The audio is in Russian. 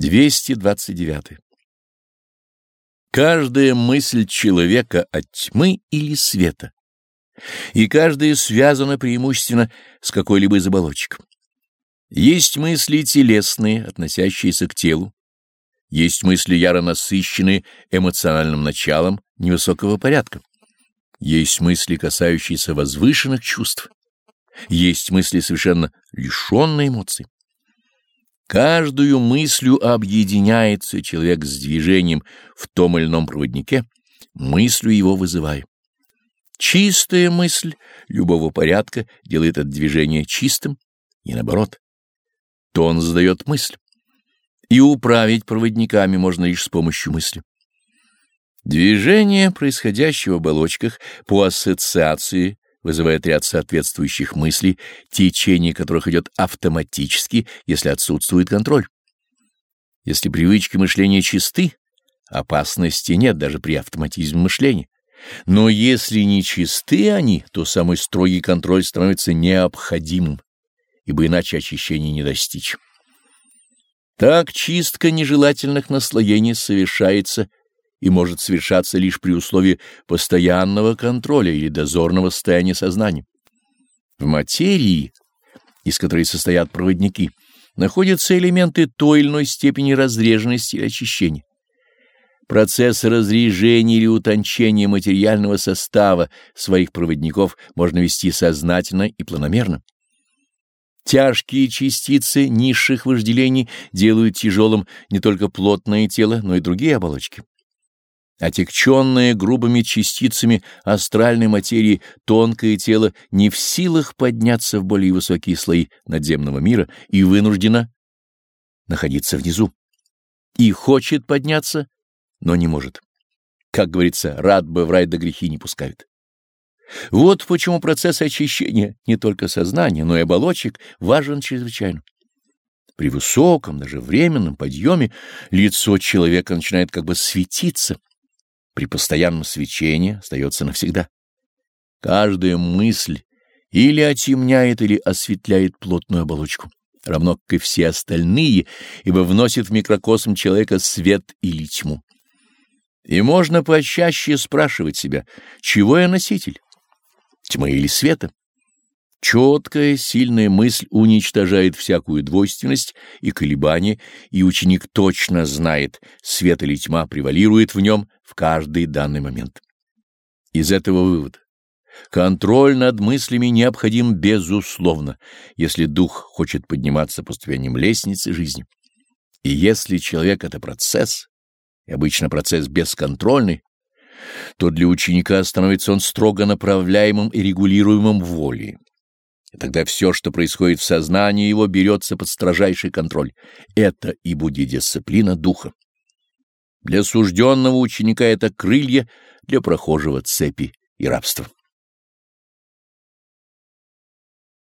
229. Каждая мысль человека от тьмы или света, и каждая связана преимущественно с какой-либо из оболочек. Есть мысли телесные, относящиеся к телу, есть мысли яро насыщенные эмоциональным началом невысокого порядка, есть мысли, касающиеся возвышенных чувств, есть мысли, совершенно лишенные эмоций. Каждую мыслью объединяется человек с движением в том или ином проводнике, мыслью его вызывая. Чистая мысль любого порядка делает это движение чистым, и наоборот. То он задает мысль. И управить проводниками можно лишь с помощью мысли. Движение, происходящее в оболочках по ассоциации вызывает ряд соответствующих мыслей, течение которых идет автоматически, если отсутствует контроль. Если привычки мышления чисты, опасности нет даже при автоматизме мышления. Но если не чисты они, то самый строгий контроль становится необходимым, ибо иначе очищения не достичь. Так чистка нежелательных наслоений совершается и может совершаться лишь при условии постоянного контроля или дозорного состояния сознания. В материи, из которой состоят проводники, находятся элементы той или иной степени разреженности и очищения. Процесс разрежения или утончения материального состава своих проводников можно вести сознательно и планомерно. Тяжкие частицы низших вожделений делают тяжелым не только плотное тело, но и другие оболочки. Отекченное грубыми частицами астральной материи тонкое тело не в силах подняться в более высокие слои надземного мира и вынуждено находиться внизу. И хочет подняться, но не может. Как говорится, рад бы в рай до грехи не пускают. Вот почему процесс очищения не только сознания, но и оболочек важен чрезвычайно. При высоком, даже временном подъеме лицо человека начинает как бы светиться — при постоянном свечении остается навсегда. Каждая мысль или отемняет, или осветляет плотную оболочку, равно как и все остальные, ибо вносит в микрокосм человека свет или тьму. И можно почаще спрашивать себя, чего я носитель, тьмы или света? Четкая, сильная мысль уничтожает всякую двойственность и колебания, и ученик точно знает, свет или тьма превалирует в нем в каждый данный момент. Из этого вывод. Контроль над мыслями необходим безусловно, если дух хочет подниматься по ступеням лестницы жизни. И если человек — это процесс, и обычно процесс бесконтрольный, то для ученика становится он строго направляемым и регулируемым волей. И тогда все, что происходит в сознании его, берется под строжайший контроль. Это и будет дисциплина духа. Для сужденного ученика это крылья, для прохожего цепи и рабства.